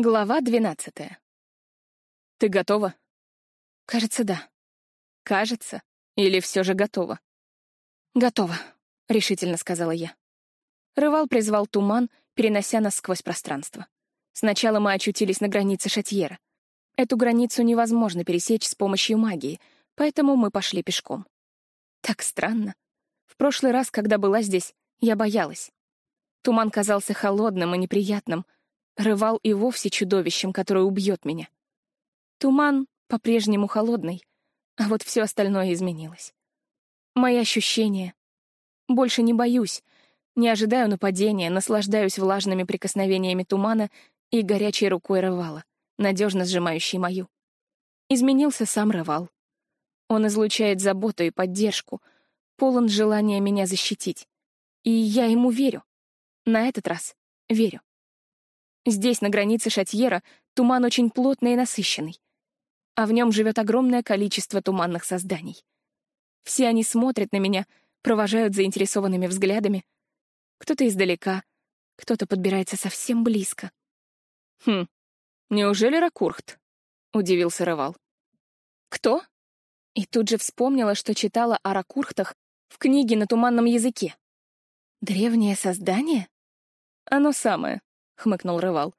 Глава двенадцатая. «Ты готова?» «Кажется, да». «Кажется? Или все же готова?» «Готова», — решительно сказала я. Рывал призвал туман, перенося нас сквозь пространство. Сначала мы очутились на границе Шатьера. Эту границу невозможно пересечь с помощью магии, поэтому мы пошли пешком. Так странно. В прошлый раз, когда была здесь, я боялась. Туман казался холодным и неприятным — Рывал и вовсе чудовищем, которое убьет меня. Туман по-прежнему холодный, а вот все остальное изменилось. Мои ощущения. Больше не боюсь, не ожидаю нападения, наслаждаюсь влажными прикосновениями тумана и горячей рукой рывала, надежно сжимающей мою. Изменился сам рывал. Он излучает заботу и поддержку, полон желания меня защитить. И я ему верю. На этот раз верю. Здесь, на границе Шатьера, туман очень плотный и насыщенный. А в нем живет огромное количество туманных созданий. Все они смотрят на меня, провожают заинтересованными взглядами. Кто-то издалека, кто-то подбирается совсем близко. «Хм, неужели Ракурхт?» — удивился Рывал. «Кто?» И тут же вспомнила, что читала о Ракурхтах в книге на туманном языке. «Древнее создание?» «Оно самое», — хмыкнул Рывал.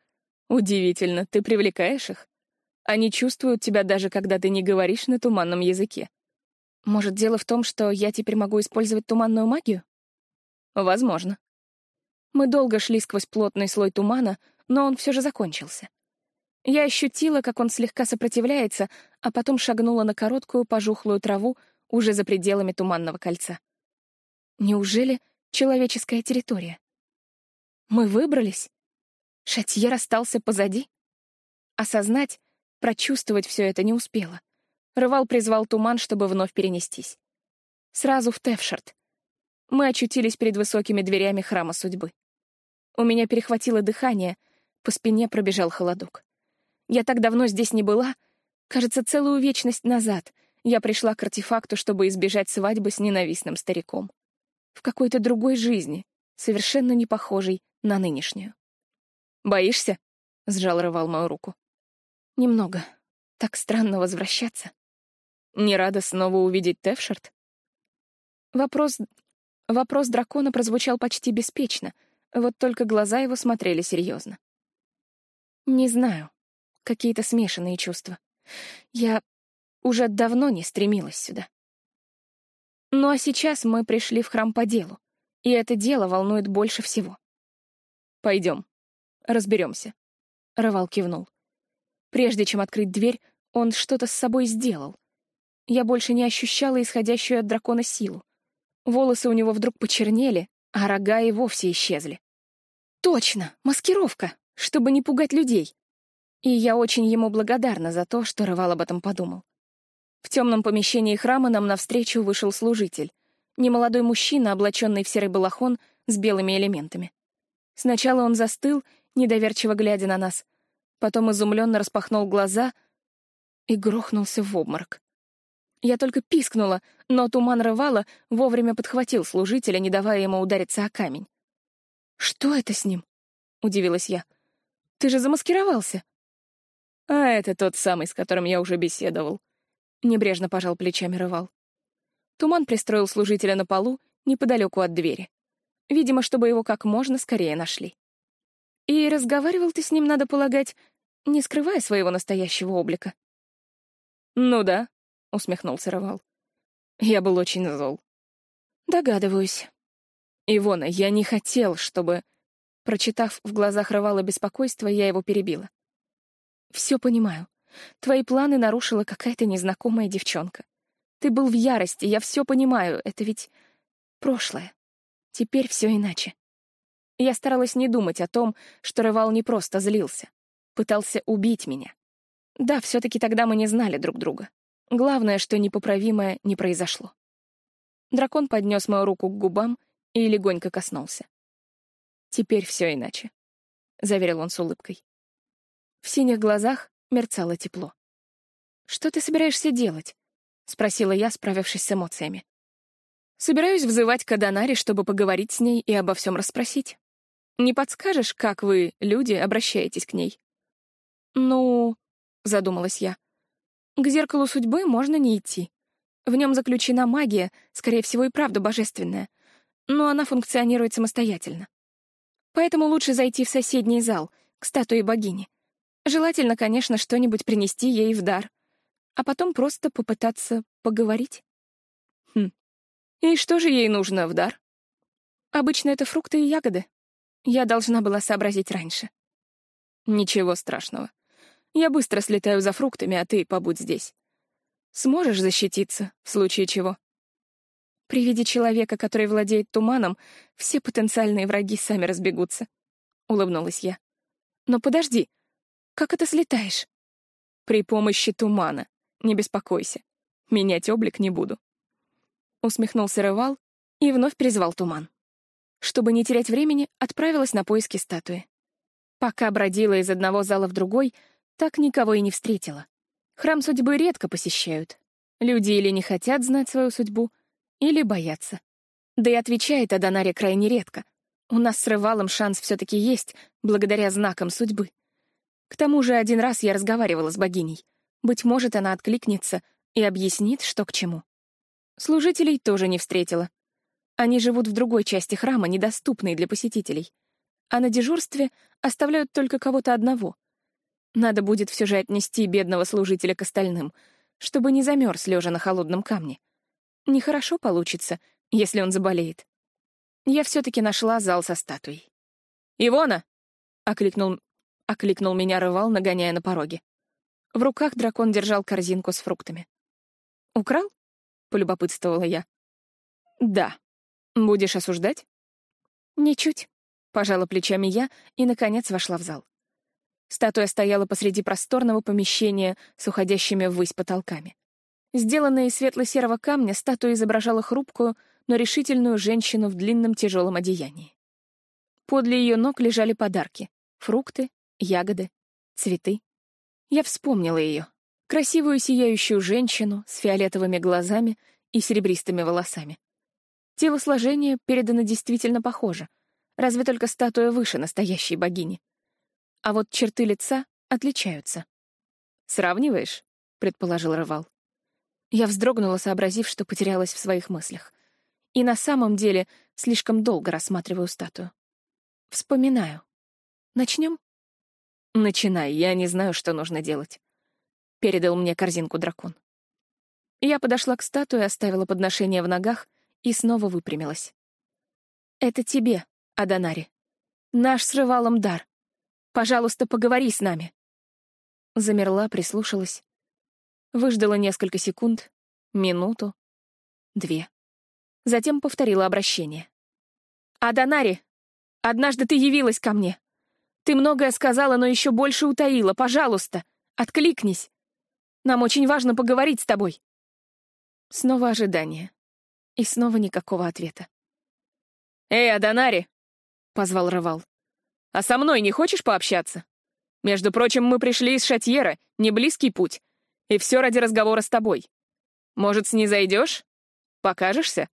«Удивительно, ты привлекаешь их? Они чувствуют тебя даже, когда ты не говоришь на туманном языке. Может, дело в том, что я теперь могу использовать туманную магию? Возможно. Мы долго шли сквозь плотный слой тумана, но он все же закончился. Я ощутила, как он слегка сопротивляется, а потом шагнула на короткую пожухлую траву уже за пределами туманного кольца. Неужели человеческая территория? Мы выбрались? Шатьер остался позади? Осознать, прочувствовать все это не успела. Рывал призвал туман, чтобы вновь перенестись. Сразу в Тевшарт. Мы очутились перед высокими дверями храма судьбы. У меня перехватило дыхание, по спине пробежал холодок. Я так давно здесь не была, кажется, целую вечность назад я пришла к артефакту, чтобы избежать свадьбы с ненавистным стариком. В какой-то другой жизни, совершенно не похожей на нынешнюю. «Боишься?» — сжал рывал мою руку. «Немного. Так странно возвращаться». «Не рада снова увидеть Тевшарт?» Вопрос... Вопрос дракона прозвучал почти беспечно, вот только глаза его смотрели серьезно. «Не знаю. Какие-то смешанные чувства. Я уже давно не стремилась сюда. Ну а сейчас мы пришли в храм по делу, и это дело волнует больше всего. Пойдем. Разберемся. Рывал кивнул. Прежде чем открыть дверь, он что-то с собой сделал. Я больше не ощущала исходящую от дракона силу. Волосы у него вдруг почернели, а рога и вовсе исчезли. Точно, маскировка, чтобы не пугать людей. И я очень ему благодарна за то, что Рывал об этом подумал. В темном помещении храма нам навстречу вышел служитель. Немолодой мужчина, облаченный в серый балахон с белыми элементами. Сначала он застыл недоверчиво глядя на нас. Потом изумленно распахнул глаза и грохнулся в обморок. Я только пискнула, но туман рывала вовремя подхватил служителя, не давая ему удариться о камень. «Что это с ним?» — удивилась я. «Ты же замаскировался». «А это тот самый, с которым я уже беседовал», — небрежно пожал плечами рывал. Туман пристроил служителя на полу неподалеку от двери. Видимо, чтобы его как можно скорее нашли. И разговаривал ты с ним, надо полагать, не скрывая своего настоящего облика. «Ну да», — усмехнулся Равал. «Я был очень зол». «Догадываюсь». «Ивона, я не хотел, чтобы...» Прочитав в глазах Равала беспокойство, я его перебила. «Все понимаю. Твои планы нарушила какая-то незнакомая девчонка. Ты был в ярости, я все понимаю. Это ведь прошлое. Теперь все иначе. Я старалась не думать о том, что Рывал не просто злился. Пытался убить меня. Да, все-таки тогда мы не знали друг друга. Главное, что непоправимое не произошло. Дракон поднес мою руку к губам и легонько коснулся. «Теперь все иначе», — заверил он с улыбкой. В синих глазах мерцало тепло. «Что ты собираешься делать?» — спросила я, справившись с эмоциями. «Собираюсь взывать к Аданаре, чтобы поговорить с ней и обо всем расспросить. Не подскажешь, как вы, люди, обращаетесь к ней? Ну, задумалась я. К зеркалу судьбы можно не идти. В нем заключена магия, скорее всего, и правда божественная, но она функционирует самостоятельно. Поэтому лучше зайти в соседний зал, к статуе богини. Желательно, конечно, что-нибудь принести ей в дар, а потом просто попытаться поговорить. Хм. И что же ей нужно в дар? Обычно это фрукты и ягоды. Я должна была сообразить раньше. Ничего страшного. Я быстро слетаю за фруктами, а ты побудь здесь. Сможешь защититься, в случае чего? При виде человека, который владеет туманом, все потенциальные враги сами разбегутся. Улыбнулась я. Но подожди, как это слетаешь? При помощи тумана. Не беспокойся. Менять облик не буду. Усмехнулся Рывал и вновь призвал туман. Чтобы не терять времени, отправилась на поиски статуи. Пока бродила из одного зала в другой, так никого и не встретила. Храм судьбы редко посещают. Люди или не хотят знать свою судьбу, или боятся. Да и отвечает Аданаре крайне редко. У нас с Рывалом шанс все-таки есть, благодаря знакам судьбы. К тому же один раз я разговаривала с богиней. Быть может, она откликнется и объяснит, что к чему. Служителей тоже не встретила. Они живут в другой части храма, недоступной для посетителей. А на дежурстве оставляют только кого-то одного. Надо будет все же отнести бедного служителя к остальным, чтобы не замерз лежа на холодном камне. Нехорошо получится, если он заболеет. Я все-таки нашла зал со статуей. «Ивона!» — окликнул, окликнул меня рывал, нагоняя на пороге. В руках дракон держал корзинку с фруктами. «Украл?» — полюбопытствовала я. «Да. Будешь осуждать?» «Ничуть», — пожала плечами я и, наконец, вошла в зал. Статуя стояла посреди просторного помещения с уходящими ввысь потолками. Сделанная из светло-серого камня, статуя изображала хрупкую, но решительную женщину в длинном тяжелом одеянии. Подле ее ног лежали подарки — фрукты, ягоды, цветы. Я вспомнила ее. Красивую сияющую женщину с фиолетовыми глазами и серебристыми волосами. Телосложение передано действительно похоже, разве только статуя выше настоящей богини. А вот черты лица отличаются. «Сравниваешь?» — предположил Рывал. Я вздрогнула, сообразив, что потерялась в своих мыслях. И на самом деле слишком долго рассматриваю статую. Вспоминаю. Начнем? Начинай, я не знаю, что нужно делать. Передал мне корзинку дракон. Я подошла к статуе, оставила подношение в ногах и снова выпрямилась. «Это тебе, Аданари. Наш с Рывалом дар. Пожалуйста, поговори с нами». Замерла, прислушалась. Выждала несколько секунд, минуту, две. Затем повторила обращение. «Аданари, однажды ты явилась ко мне. Ты многое сказала, но еще больше утаила. Пожалуйста, откликнись. Нам очень важно поговорить с тобой». Снова ожидание. И снова никакого ответа. «Эй, Аданари!» — позвал Рывал. «А со мной не хочешь пообщаться? Между прочим, мы пришли из Шатьера, не близкий путь. И все ради разговора с тобой. Может, снизойдешь? Покажешься?»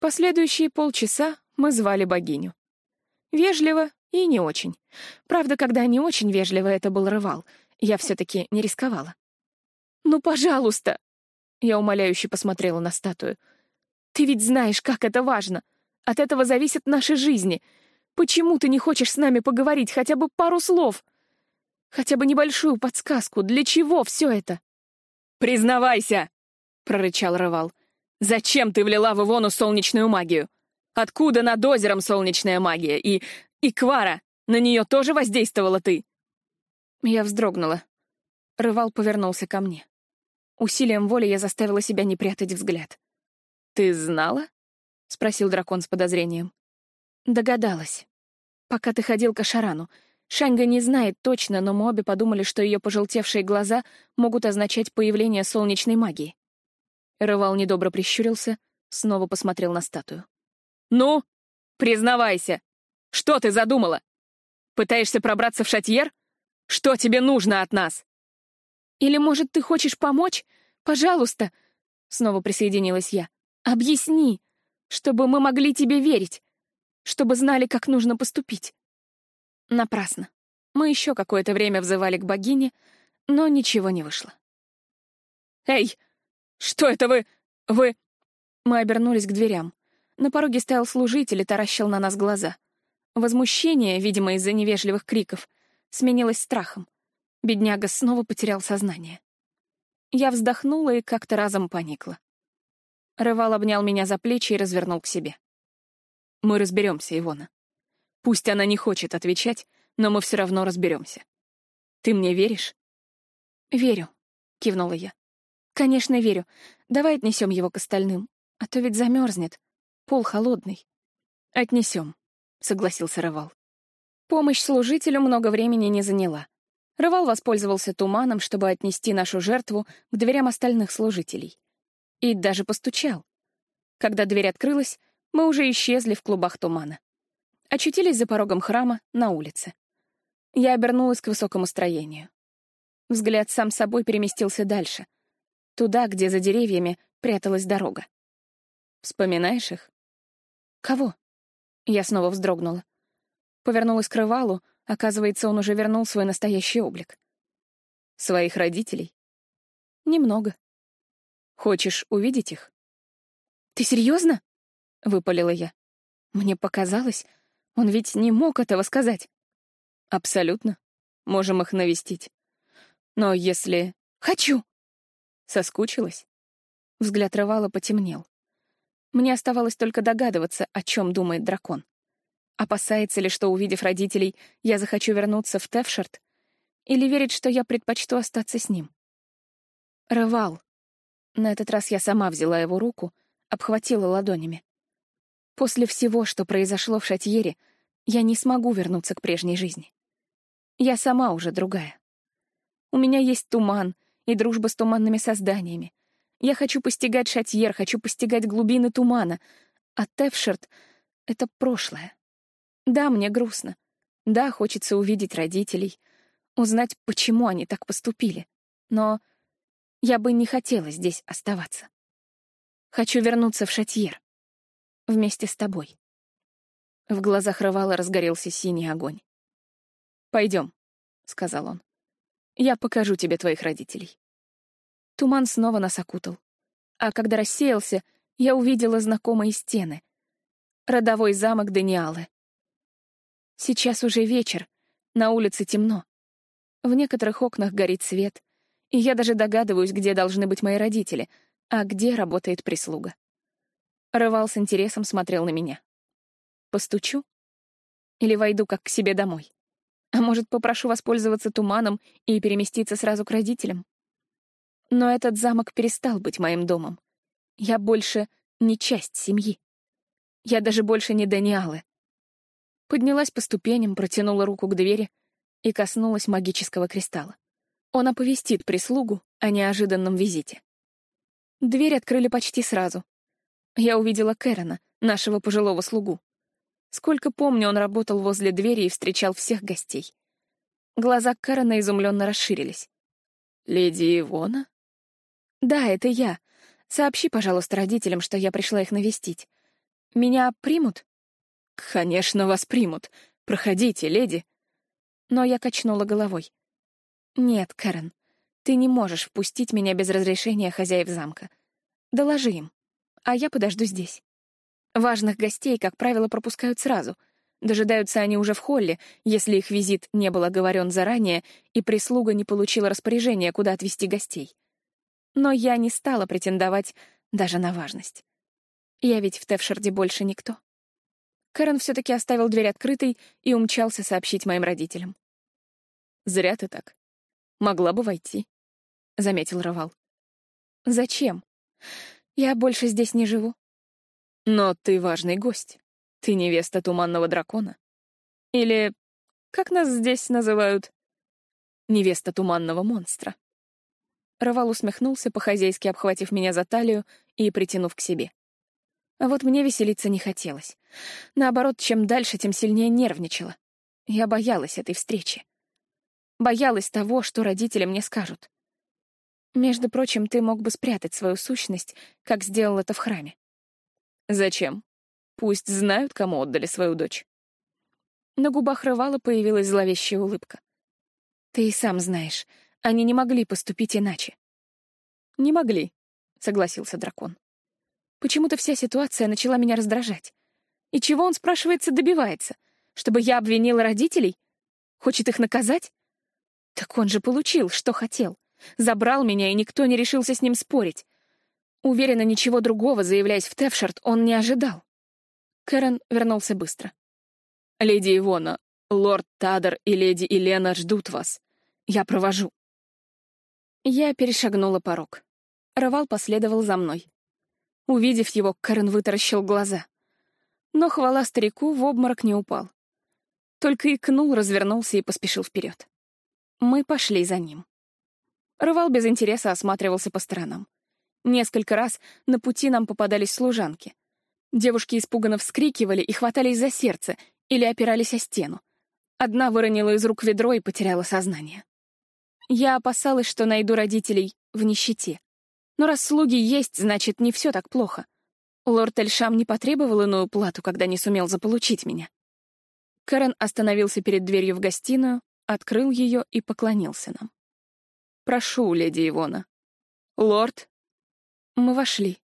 Последующие полчаса мы звали богиню. Вежливо и не очень. Правда, когда не очень вежливо, это был рывал. Я все-таки не рисковала. «Ну, пожалуйста!» Я умоляюще посмотрела на статую. «Ты ведь знаешь, как это важно. От этого зависят наши жизни. Почему ты не хочешь с нами поговорить хотя бы пару слов?» Хотя бы небольшую подсказку, для чего все это? «Признавайся!» — прорычал Рывал. «Зачем ты влила в Ивону солнечную магию? Откуда над озером солнечная магия? И... и Квара, на нее тоже воздействовала ты?» Я вздрогнула. Рывал повернулся ко мне. Усилием воли я заставила себя не прятать взгляд. «Ты знала?» — спросил дракон с подозрением. «Догадалась. Пока ты ходил к Ашарану, Шаньга не знает точно, но мы обе подумали, что ее пожелтевшие глаза могут означать появление солнечной магии. Рывал недобро прищурился, снова посмотрел на статую. «Ну, признавайся, что ты задумала? Пытаешься пробраться в шатьер? Что тебе нужно от нас?» «Или, может, ты хочешь помочь? Пожалуйста!» Снова присоединилась я. «Объясни, чтобы мы могли тебе верить, чтобы знали, как нужно поступить». Напрасно. Мы еще какое-то время взывали к богине, но ничего не вышло. «Эй, что это вы? Вы...» Мы обернулись к дверям. На пороге стоял служитель и таращил на нас глаза. Возмущение, видимо, из-за невежливых криков, сменилось страхом. Бедняга снова потерял сознание. Я вздохнула и как-то разом поникла. Рывал обнял меня за плечи и развернул к себе. «Мы разберемся, Ивона. Пусть она не хочет отвечать, но мы все равно разберемся. Ты мне веришь?» «Верю», — кивнула я. «Конечно, верю. Давай отнесем его к остальным, а то ведь замерзнет. Пол холодный». «Отнесем», — согласился Рывал. Помощь служителю много времени не заняла. Рывал воспользовался туманом, чтобы отнести нашу жертву к дверям остальных служителей. И даже постучал. Когда дверь открылась, мы уже исчезли в клубах тумана. Очутились за порогом храма на улице. Я обернулась к высокому строению. Взгляд сам собой переместился дальше. Туда, где за деревьями пряталась дорога. Вспоминаешь их? Кого? Я снова вздрогнула. Повернулась к рывалу, оказывается, он уже вернул свой настоящий облик. Своих родителей? Немного. Хочешь увидеть их? Ты серьезно? выпалила я. Мне показалось, он ведь не мог этого сказать. Абсолютно. Можем их навестить. Но если... Хочу! Соскучилась? Взгляд рывала потемнел. Мне оставалось только догадываться, о чем думает дракон. Опасается ли, что, увидев родителей, я захочу вернуться в Тевшарт? Или верит, что я предпочту остаться с ним? Рывал. На этот раз я сама взяла его руку, обхватила ладонями. После всего, что произошло в Шатьере, я не смогу вернуться к прежней жизни. Я сама уже другая. У меня есть туман и дружба с туманными созданиями. Я хочу постигать Шатьер, хочу постигать глубины тумана, а Тевшерт — это прошлое. Да, мне грустно. Да, хочется увидеть родителей, узнать, почему они так поступили. Но я бы не хотела здесь оставаться. Хочу вернуться в Шатьер. Вместе с тобой. В глазах Рывала разгорелся синий огонь. «Пойдем», — сказал он. «Я покажу тебе твоих родителей». Туман снова нас окутал. А когда рассеялся, я увидела знакомые стены. Родовой замок Даниалы. Сейчас уже вечер, на улице темно. В некоторых окнах горит свет, и я даже догадываюсь, где должны быть мои родители, а где работает прислуга. Рывал с интересом смотрел на меня. Постучу? Или войду как к себе домой? А может, попрошу воспользоваться туманом и переместиться сразу к родителям? Но этот замок перестал быть моим домом. Я больше не часть семьи. Я даже больше не Даниалы. Поднялась по ступеням, протянула руку к двери и коснулась магического кристалла. Он оповестит прислугу о неожиданном визите. Дверь открыли почти сразу. Я увидела Кэрона, нашего пожилого слугу. Сколько помню, он работал возле двери и встречал всех гостей. Глаза Кэрона изумленно расширились. «Леди Ивона?» «Да, это я. Сообщи, пожалуйста, родителям, что я пришла их навестить. Меня примут?» «Конечно, вас примут. Проходите, леди». Но я качнула головой. «Нет, Кэрон, ты не можешь впустить меня без разрешения хозяев замка. Доложи им, а я подожду здесь. Важных гостей, как правило, пропускают сразу. Дожидаются они уже в холле, если их визит не был оговорен заранее и прислуга не получила распоряжения, куда отвезти гостей. Но я не стала претендовать даже на важность. Я ведь в Тевшарде больше никто. Кэрон все-таки оставил дверь открытой и умчался сообщить моим родителям. «Зря ты так. Могла бы войти», — заметил Равал. «Зачем? Я больше здесь не живу». «Но ты важный гость. Ты невеста туманного дракона. Или, как нас здесь называют, невеста туманного монстра». Равал усмехнулся, по-хозяйски обхватив меня за талию и притянув к себе. А вот мне веселиться не хотелось. Наоборот, чем дальше, тем сильнее нервничала. Я боялась этой встречи. Боялась того, что родители мне скажут. Между прочим, ты мог бы спрятать свою сущность, как сделал это в храме. Зачем? Пусть знают, кому отдали свою дочь. На губах Рывала появилась зловещая улыбка. Ты и сам знаешь, они не могли поступить иначе. Не могли, согласился дракон. Почему-то вся ситуация начала меня раздражать. И чего он, спрашивается, добивается? Чтобы я обвинила родителей? Хочет их наказать? Так он же получил, что хотел. Забрал меня, и никто не решился с ним спорить. Уверена, ничего другого, заявляясь в Тевшард, он не ожидал. Кэрон вернулся быстро. «Леди Ивона, лорд Тадер и леди Елена ждут вас. Я провожу». Я перешагнула порог. Равал последовал за мной. Увидев его, Кэрон вытаращил глаза. Но хвала старику в обморок не упал. Только икнул, развернулся и поспешил вперед. Мы пошли за ним. Рывал без интереса осматривался по сторонам. Несколько раз на пути нам попадались служанки. Девушки испуганно вскрикивали и хватались за сердце или опирались о стену. Одна выронила из рук ведро и потеряла сознание. Я опасалась, что найду родителей в нищете. Но раз слуги есть, значит, не все так плохо. Лорд Эльшам не потребовал иную плату, когда не сумел заполучить меня. Кэрон остановился перед дверью в гостиную, открыл ее и поклонился нам. «Прошу, леди Ивона». «Лорд?» Мы вошли.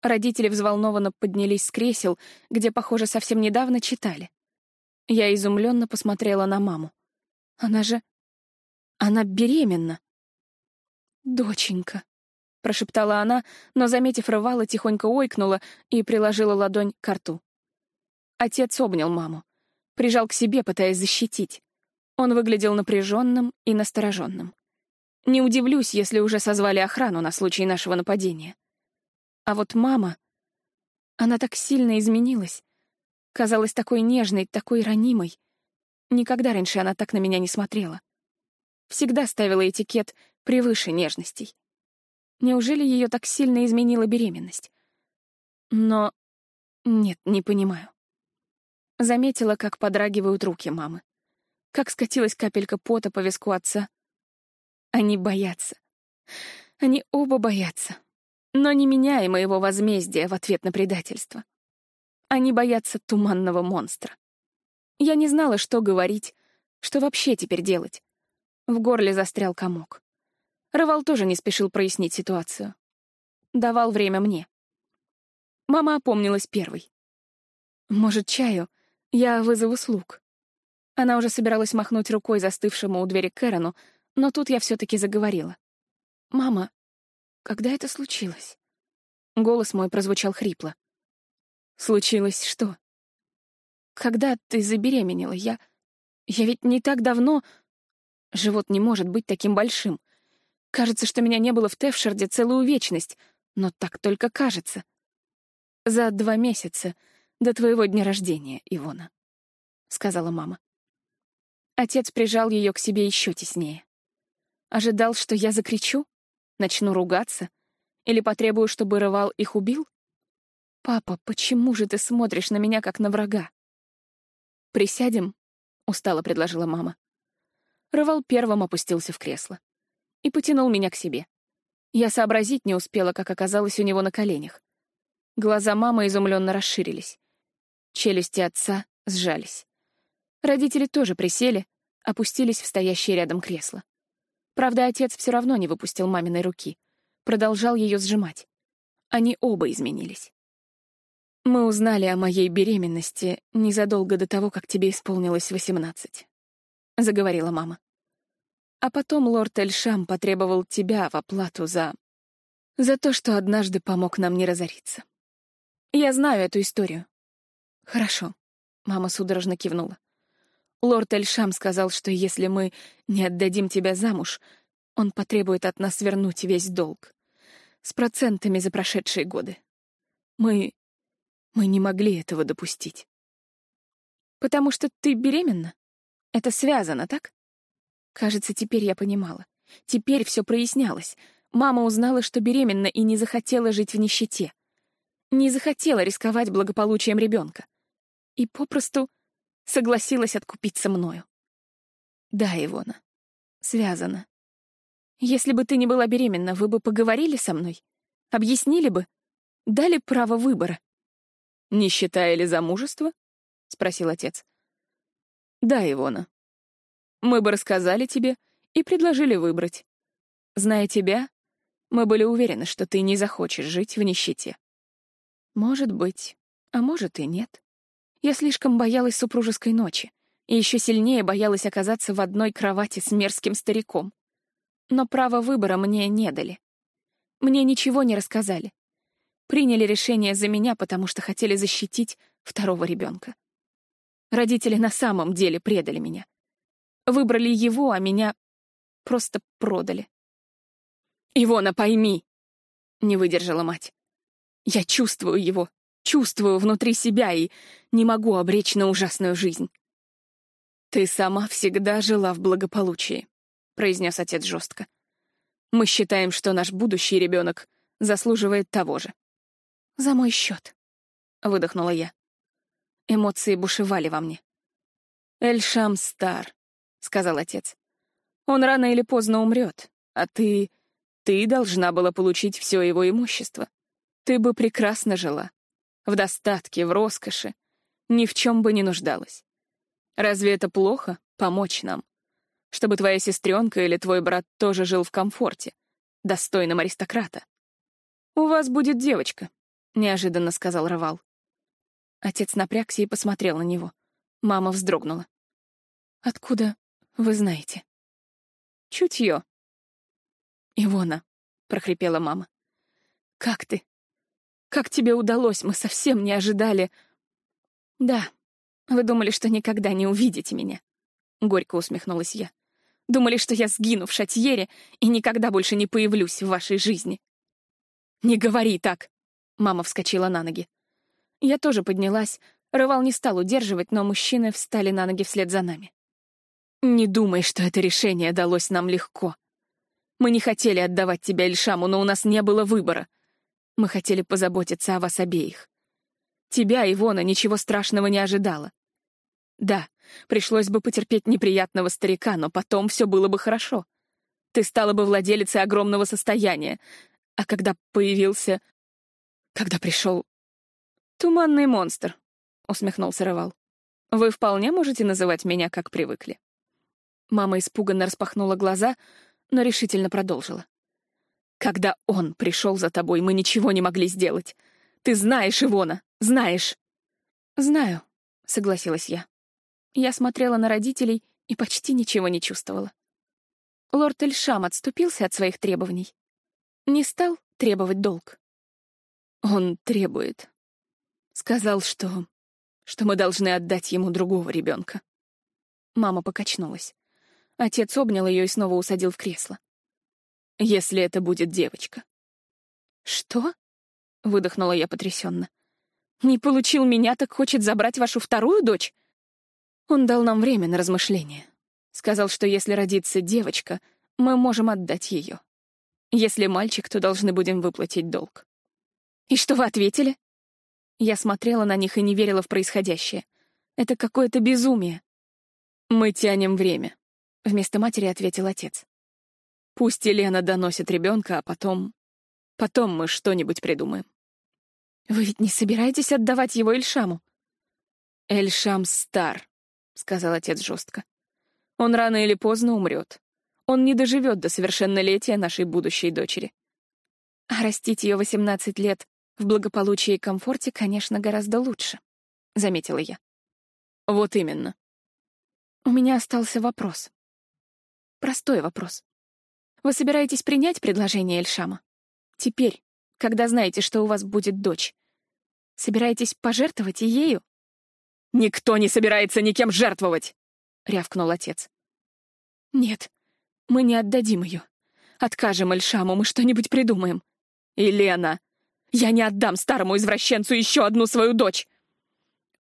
Родители взволнованно поднялись с кресел, где, похоже, совсем недавно читали. Я изумленно посмотрела на маму. Она же... Она беременна. «Доченька», — прошептала она, но, заметив рывала, тихонько ойкнула и приложила ладонь к рту. Отец обнял маму, прижал к себе, пытаясь защитить. Он выглядел напряженным и настороженным. Не удивлюсь, если уже созвали охрану на случай нашего нападения. А вот мама... Она так сильно изменилась. Казалась такой нежной, такой ранимой. Никогда раньше она так на меня не смотрела. Всегда ставила этикет превыше нежностей. Неужели ее так сильно изменила беременность? Но... Нет, не понимаю. Заметила, как подрагивают руки мамы. Как скатилась капелька пота по виску отца. Они боятся. Они оба боятся. Но не меня и моего возмездия в ответ на предательство. Они боятся туманного монстра. Я не знала, что говорить, что вообще теперь делать. В горле застрял комок. Рывал тоже не спешил прояснить ситуацию. Давал время мне. Мама опомнилась первой. «Может, чаю? Я вызову слуг». Она уже собиралась махнуть рукой застывшему у двери Кэрону, но тут я все-таки заговорила. «Мама, когда это случилось?» Голос мой прозвучал хрипло. «Случилось что?» «Когда ты забеременела? Я... Я ведь не так давно...» Живот не может быть таким большим. Кажется, что меня не было в Тевшерде целую вечность, но так только кажется. За два месяца до твоего дня рождения, Ивона, — сказала мама. Отец прижал ее к себе еще теснее. Ожидал, что я закричу, начну ругаться или потребую, чтобы Рывал их убил? «Папа, почему же ты смотришь на меня, как на врага?» «Присядем?» — устало предложила мама. Рывал первым опустился в кресло и потянул меня к себе. Я сообразить не успела, как оказалось у него на коленях. Глаза мамы изумленно расширились. Челюсти отца сжались. Родители тоже присели, опустились в стоящее рядом кресло. Правда, отец все равно не выпустил маминой руки, продолжал ее сжимать. Они оба изменились. Мы узнали о моей беременности незадолго до того, как тебе исполнилось восемнадцать, — заговорила мама. А потом лорд Эльшам потребовал тебя в оплату за... за то, что однажды помог нам не разориться. Я знаю эту историю. Хорошо, — мама судорожно кивнула. Лорд Эльшам сказал, что если мы не отдадим тебя замуж, он потребует от нас вернуть весь долг. С процентами за прошедшие годы. Мы... мы не могли этого допустить. Потому что ты беременна? Это связано, так? Кажется, теперь я понимала. Теперь все прояснялось. Мама узнала, что беременна и не захотела жить в нищете. Не захотела рисковать благополучием ребенка. И попросту согласилась откупиться мною. Да, Ивона, связано. Если бы ты не была беременна, вы бы поговорили со мной? Объяснили бы? Дали право выбора? Не считая ли замужества? — спросил отец. Да, Ивона. Мы бы рассказали тебе и предложили выбрать. Зная тебя, мы были уверены, что ты не захочешь жить в нищете. Может быть, а может и нет. Я слишком боялась супружеской ночи, и еще сильнее боялась оказаться в одной кровати с мерзким стариком. Но право выбора мне не дали. Мне ничего не рассказали. Приняли решение за меня, потому что хотели защитить второго ребенка. Родители на самом деле предали меня. Выбрали его, а меня просто продали. «Ивона, пойми!» — не выдержала мать. «Я чувствую его, чувствую внутри себя и не могу обречь на ужасную жизнь». «Ты сама всегда жила в благополучии», — произнес отец жестко. «Мы считаем, что наш будущий ребенок заслуживает того же». «За мой счет», — выдохнула я. Эмоции бушевали во мне. «Эльшам стар», — сказал отец. «Он рано или поздно умрет, а ты... ты должна была получить все его имущество. Ты бы прекрасно жила. В достатке, в роскоши. Ни в чем бы не нуждалась. Разве это плохо — помочь нам? Чтобы твоя сестренка или твой брат тоже жил в комфорте, достойном аристократа. «У вас будет девочка», — неожиданно сказал Равал. Отец напрягся и посмотрел на него. Мама вздрогнула. «Откуда вы знаете?» «Чутье». «Ивона», — прохрипела мама. «Как ты? Как тебе удалось? Мы совсем не ожидали...» «Да, вы думали, что никогда не увидите меня». Горько усмехнулась я. «Думали, что я сгину в шатьере и никогда больше не появлюсь в вашей жизни». «Не говори так!» Мама вскочила на ноги. Я тоже поднялась. Рывал не стал удерживать, но мужчины встали на ноги вслед за нами. «Не думай, что это решение далось нам легко. Мы не хотели отдавать тебя Ильшаму, но у нас не было выбора. Мы хотели позаботиться о вас обеих. Тебя, Ивона, ничего страшного не ожидало. Да, пришлось бы потерпеть неприятного старика, но потом все было бы хорошо. Ты стала бы владелицей огромного состояния. А когда появился... Когда пришел «Туманный монстр», — усмехнулся Рывал. «Вы вполне можете называть меня, как привыкли». Мама испуганно распахнула глаза, но решительно продолжила. «Когда он пришел за тобой, мы ничего не могли сделать. Ты знаешь Ивона, знаешь!» «Знаю», — согласилась я. Я смотрела на родителей и почти ничего не чувствовала. Лорд Эльшам отступился от своих требований. Не стал требовать долг. Он требует, Сказал, что... что мы должны отдать ему другого ребенка. Мама покачнулась. Отец обнял ее и снова усадил в кресло. «Если это будет девочка». «Что?» — выдохнула я потрясенно. «Не получил меня, так хочет забрать вашу вторую дочь?» Он дал нам время на размышление. Сказал, что если родится девочка, мы можем отдать ее. Если мальчик, то должны будем выплатить долг. «И что вы ответили?» Я смотрела на них и не верила в происходящее. Это какое-то безумие. «Мы тянем время», — вместо матери ответил отец. «Пусть Елена доносит ребенка, а потом... Потом мы что-нибудь придумаем». «Вы ведь не собираетесь отдавать его Эльшаму?» «Эльшам стар», — сказал отец жестко. «Он рано или поздно умрет. Он не доживет до совершеннолетия нашей будущей дочери. А растить ее 18 лет в благополучии и комфорте, конечно, гораздо лучше, — заметила я. Вот именно. У меня остался вопрос. Простой вопрос. Вы собираетесь принять предложение Эльшама? Теперь, когда знаете, что у вас будет дочь, собираетесь пожертвовать и ею? «Никто не собирается никем жертвовать!» — рявкнул отец. «Нет, мы не отдадим ее. Откажем Эльшаму, мы что-нибудь придумаем». «Елена, я не отдам старому извращенцу еще одну свою дочь!»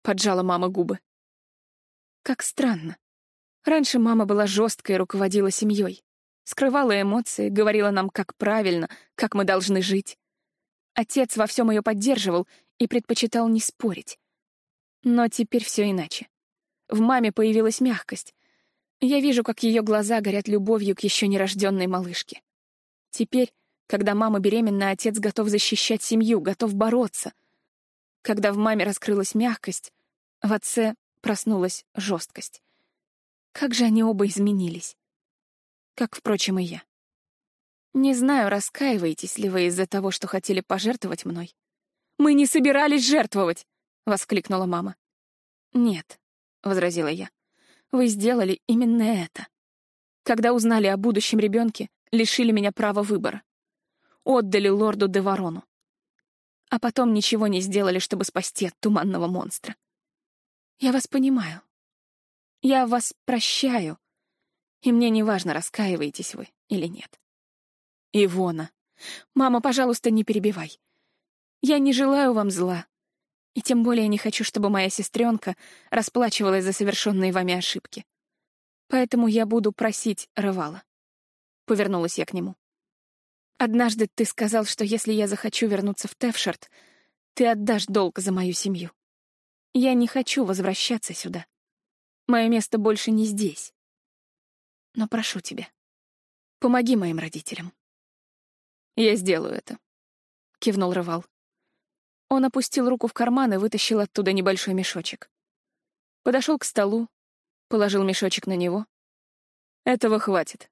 Поджала мама губы. Как странно. Раньше мама была жесткой и руководила семьей. Скрывала эмоции, говорила нам, как правильно, как мы должны жить. Отец во всем ее поддерживал и предпочитал не спорить. Но теперь все иначе. В маме появилась мягкость. Я вижу, как ее глаза горят любовью к еще нерожденной малышке. Теперь когда мама беременна, отец готов защищать семью, готов бороться. Когда в маме раскрылась мягкость, в отце проснулась жесткость. Как же они оба изменились. Как, впрочем, и я. Не знаю, раскаиваетесь ли вы из-за того, что хотели пожертвовать мной. «Мы не собирались жертвовать!» — воскликнула мама. «Нет», — возразила я, — «вы сделали именно это. Когда узнали о будущем ребенке, лишили меня права выбора. Отдали лорду Деварону. А потом ничего не сделали, чтобы спасти от туманного монстра. Я вас понимаю. Я вас прощаю. И мне не важно, раскаиваетесь вы или нет. Ивона. Мама, пожалуйста, не перебивай. Я не желаю вам зла. И тем более не хочу, чтобы моя сестренка расплачивалась за совершенные вами ошибки. Поэтому я буду просить Рывала. Повернулась я к нему. Однажды ты сказал, что если я захочу вернуться в Тевшарт, ты отдашь долг за мою семью. Я не хочу возвращаться сюда. Мое место больше не здесь. Но прошу тебя, помоги моим родителям. «Я сделаю это», — кивнул Рывал. Он опустил руку в карман и вытащил оттуда небольшой мешочек. Подошел к столу, положил мешочек на него. «Этого хватит».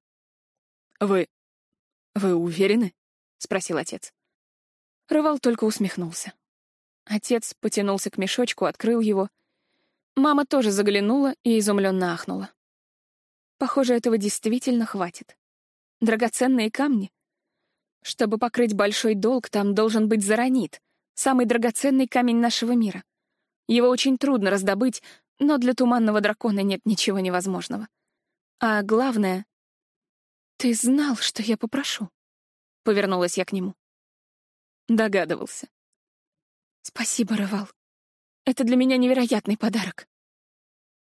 «Вы... вы уверены?» — спросил отец. Рывал только усмехнулся. Отец потянулся к мешочку, открыл его. Мама тоже заглянула и изумленно ахнула. Похоже, этого действительно хватит. Драгоценные камни. Чтобы покрыть большой долг, там должен быть заранит, самый драгоценный камень нашего мира. Его очень трудно раздобыть, но для туманного дракона нет ничего невозможного. А главное... «Ты знал, что я попрошу?» — повернулась я к нему. Догадывался. «Спасибо, Рывал. Это для меня невероятный подарок».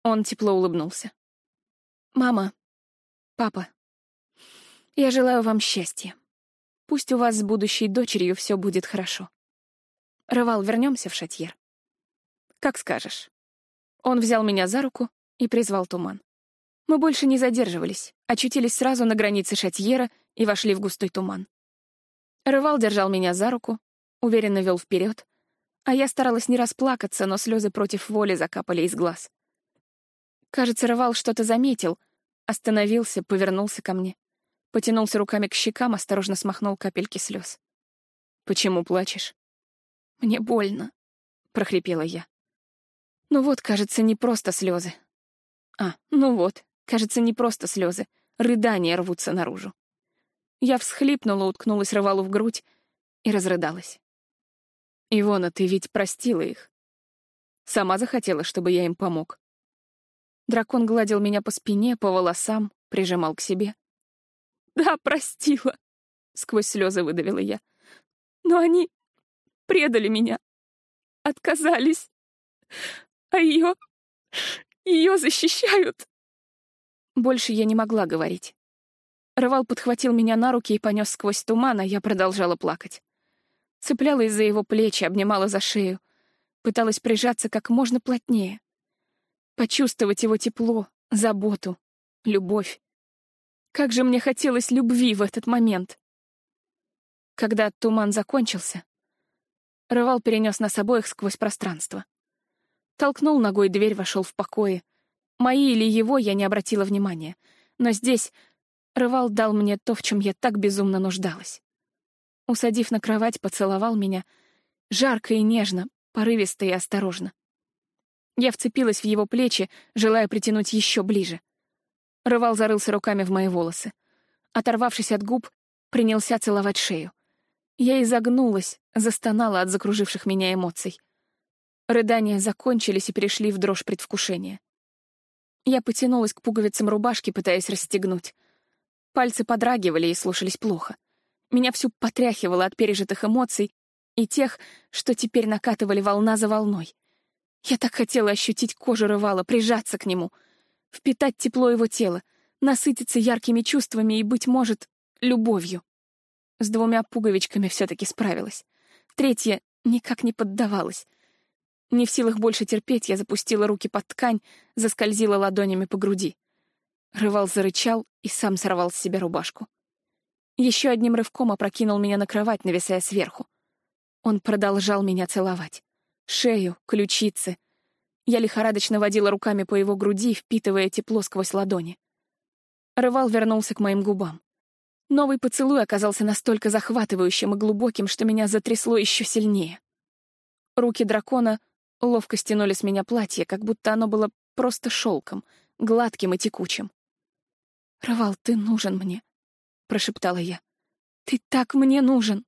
Он тепло улыбнулся. «Мама, папа, я желаю вам счастья. Пусть у вас с будущей дочерью все будет хорошо. Рывал, вернемся в Шатьер. Как скажешь. Он взял меня за руку и призвал туман. Мы больше не задерживались, очутились сразу на границе Шатьера и вошли в густой туман. Рывал держал меня за руку, уверенно вел вперед, а я старалась не расплакаться, но слезы против воли закапали из глаз. Кажется, Рывал что-то заметил, остановился, повернулся ко мне. Потянулся руками к щекам, осторожно смахнул капельки слез. «Почему плачешь?» «Мне больно», — прохрипела я. «Ну вот, кажется, не просто слезы. А, ну вот, кажется, не просто слезы. Рыдания рвутся наружу. Я всхлипнула, уткнулась рывалу в грудь и разрыдалась. «Ивона, ты ведь простила их. Сама захотела, чтобы я им помог». Дракон гладил меня по спине, по волосам, прижимал к себе. Да, простила, сквозь слезы выдавила я. Но они предали меня. Отказались. А ее... ее защищают. Больше я не могла говорить. Рывал подхватил меня на руки и понес сквозь туман, а я продолжала плакать. Цеплялась за его плечи, обнимала за шею. Пыталась прижаться как можно плотнее. Почувствовать его тепло, заботу, любовь. Как же мне хотелось любви в этот момент. Когда туман закончился, Рывал перенес нас обоих сквозь пространство. Толкнул ногой дверь, вошел в покое. Мои или его я не обратила внимания. Но здесь Рывал дал мне то, в чем я так безумно нуждалась. Усадив на кровать, поцеловал меня, жарко и нежно, порывисто и осторожно. Я вцепилась в его плечи, желая притянуть еще ближе. Рывал зарылся руками в мои волосы. Оторвавшись от губ, принялся целовать шею. Я изогнулась, застонала от закруживших меня эмоций. Рыдания закончились и перешли в дрожь предвкушения. Я потянулась к пуговицам рубашки, пытаясь расстегнуть. Пальцы подрагивали и слушались плохо. Меня всю потряхивало от пережитых эмоций и тех, что теперь накатывали волна за волной. Я так хотела ощутить кожу рывала, прижаться к нему — впитать тепло его тела, насытиться яркими чувствами и, быть может, любовью. С двумя пуговичками все-таки справилась. Третья никак не поддавалась. Не в силах больше терпеть, я запустила руки под ткань, заскользила ладонями по груди. Рывал зарычал и сам сорвал с себя рубашку. Еще одним рывком опрокинул меня на кровать, нависая сверху. Он продолжал меня целовать. Шею, ключицы, я лихорадочно водила руками по его груди, впитывая тепло сквозь ладони. Рывал вернулся к моим губам. Новый поцелуй оказался настолько захватывающим и глубоким, что меня затрясло еще сильнее. Руки дракона ловко стянули с меня платье, как будто оно было просто шелком, гладким и текучим. «Рывал, ты нужен мне», — прошептала я. «Ты так мне нужен!»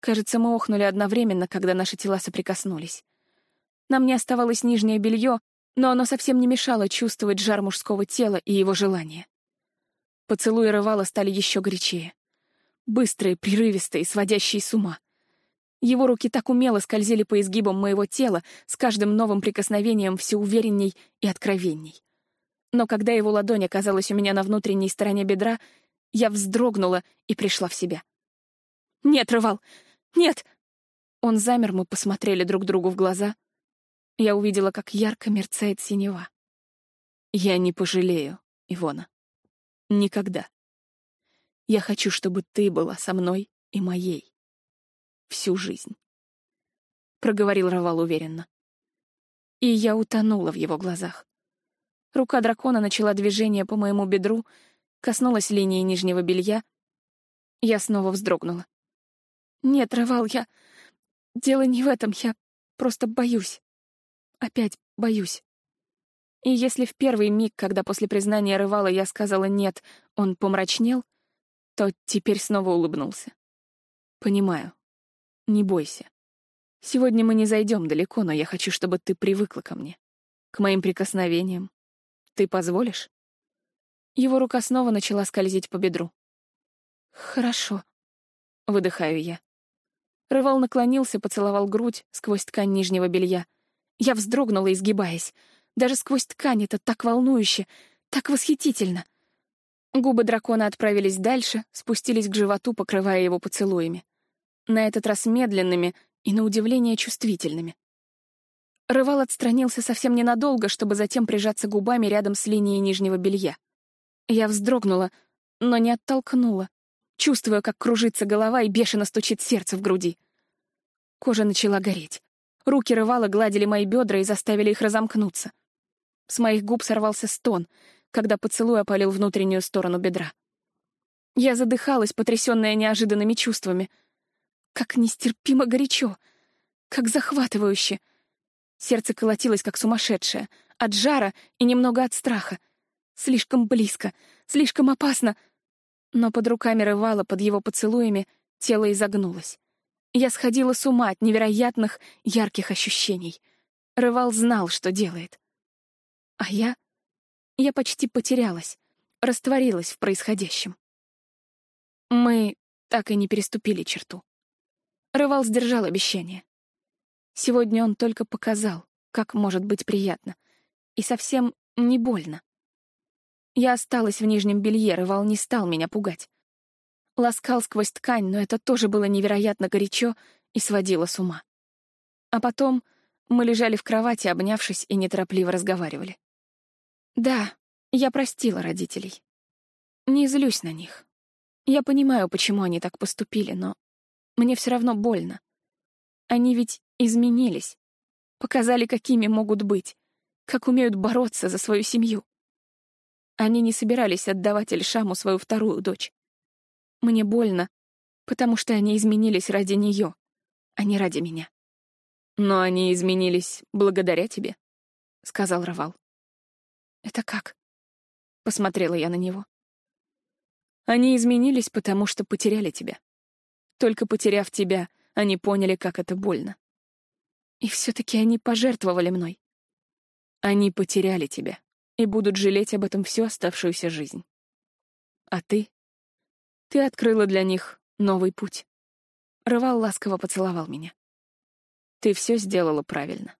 Кажется, мы охнули одновременно, когда наши тела соприкоснулись. Нам не оставалось нижнее белье, но оно совсем не мешало чувствовать жар мужского тела и его желания. Поцелуи рывала стали еще горячее. Быстрые, прерывистые, сводящие с ума. Его руки так умело скользили по изгибам моего тела, с каждым новым прикосновением все уверенней и откровенней. Но когда его ладонь оказалась у меня на внутренней стороне бедра, я вздрогнула и пришла в себя. «Нет, Рывал! Нет!» Он замер, мы посмотрели друг другу в глаза. Я увидела, как ярко мерцает синева. «Я не пожалею, Ивона. Никогда. Я хочу, чтобы ты была со мной и моей. Всю жизнь. Проговорил Равал уверенно. И я утонула в его глазах. Рука дракона начала движение по моему бедру, коснулась линии нижнего белья. Я снова вздрогнула. «Нет, Равал, я... Дело не в этом, я просто боюсь. Опять боюсь». И если в первый миг, когда после признания Рывала я сказала «нет», он помрачнел, то теперь снова улыбнулся. «Понимаю. Не бойся. Сегодня мы не зайдем далеко, но я хочу, чтобы ты привыкла ко мне, к моим прикосновениям. Ты позволишь?» Его рука снова начала скользить по бедру. «Хорошо», — выдыхаю я. Рывал наклонился, поцеловал грудь сквозь ткань нижнего белья. Я вздрогнула, изгибаясь — даже сквозь ткань это так волнующе, так восхитительно. Губы дракона отправились дальше, спустились к животу, покрывая его поцелуями. На этот раз медленными и, на удивление, чувствительными. Рывал отстранился совсем ненадолго, чтобы затем прижаться губами рядом с линией нижнего белья. Я вздрогнула, но не оттолкнула, чувствуя, как кружится голова и бешено стучит сердце в груди. Кожа начала гореть. Руки рывала гладили мои бедра и заставили их разомкнуться. С моих губ сорвался стон, когда поцелуй опалил внутреннюю сторону бедра. Я задыхалась, потрясённая неожиданными чувствами. Как нестерпимо горячо, как захватывающе. Сердце колотилось, как сумасшедшее, от жара и немного от страха. Слишком близко, слишком опасно. Но под руками рывала, под его поцелуями, тело изогнулось. Я сходила с ума от невероятных, ярких ощущений. Рывал знал, что делает. А я... Я почти потерялась, растворилась в происходящем. Мы так и не переступили черту. Рывал сдержал обещание. Сегодня он только показал, как может быть приятно. И совсем не больно. Я осталась в нижнем белье, Рывал не стал меня пугать. Ласкал сквозь ткань, но это тоже было невероятно горячо и сводило с ума. А потом мы лежали в кровати, обнявшись и неторопливо разговаривали. Да, я простила родителей. Не злюсь на них. Я понимаю, почему они так поступили, но мне все равно больно. Они ведь изменились, показали, какими могут быть, как умеют бороться за свою семью. Они не собирались отдавать Эльшаму свою вторую дочь. Мне больно, потому что они изменились ради нее, а не ради меня. «Но они изменились благодаря тебе», — сказал Равал. «Это как?» — посмотрела я на него. «Они изменились, потому что потеряли тебя. Только потеряв тебя, они поняли, как это больно. И все-таки они пожертвовали мной. Они потеряли тебя и будут жалеть об этом всю оставшуюся жизнь. А ты? Ты открыла для них новый путь. Рывал ласково поцеловал меня. Ты все сделала правильно.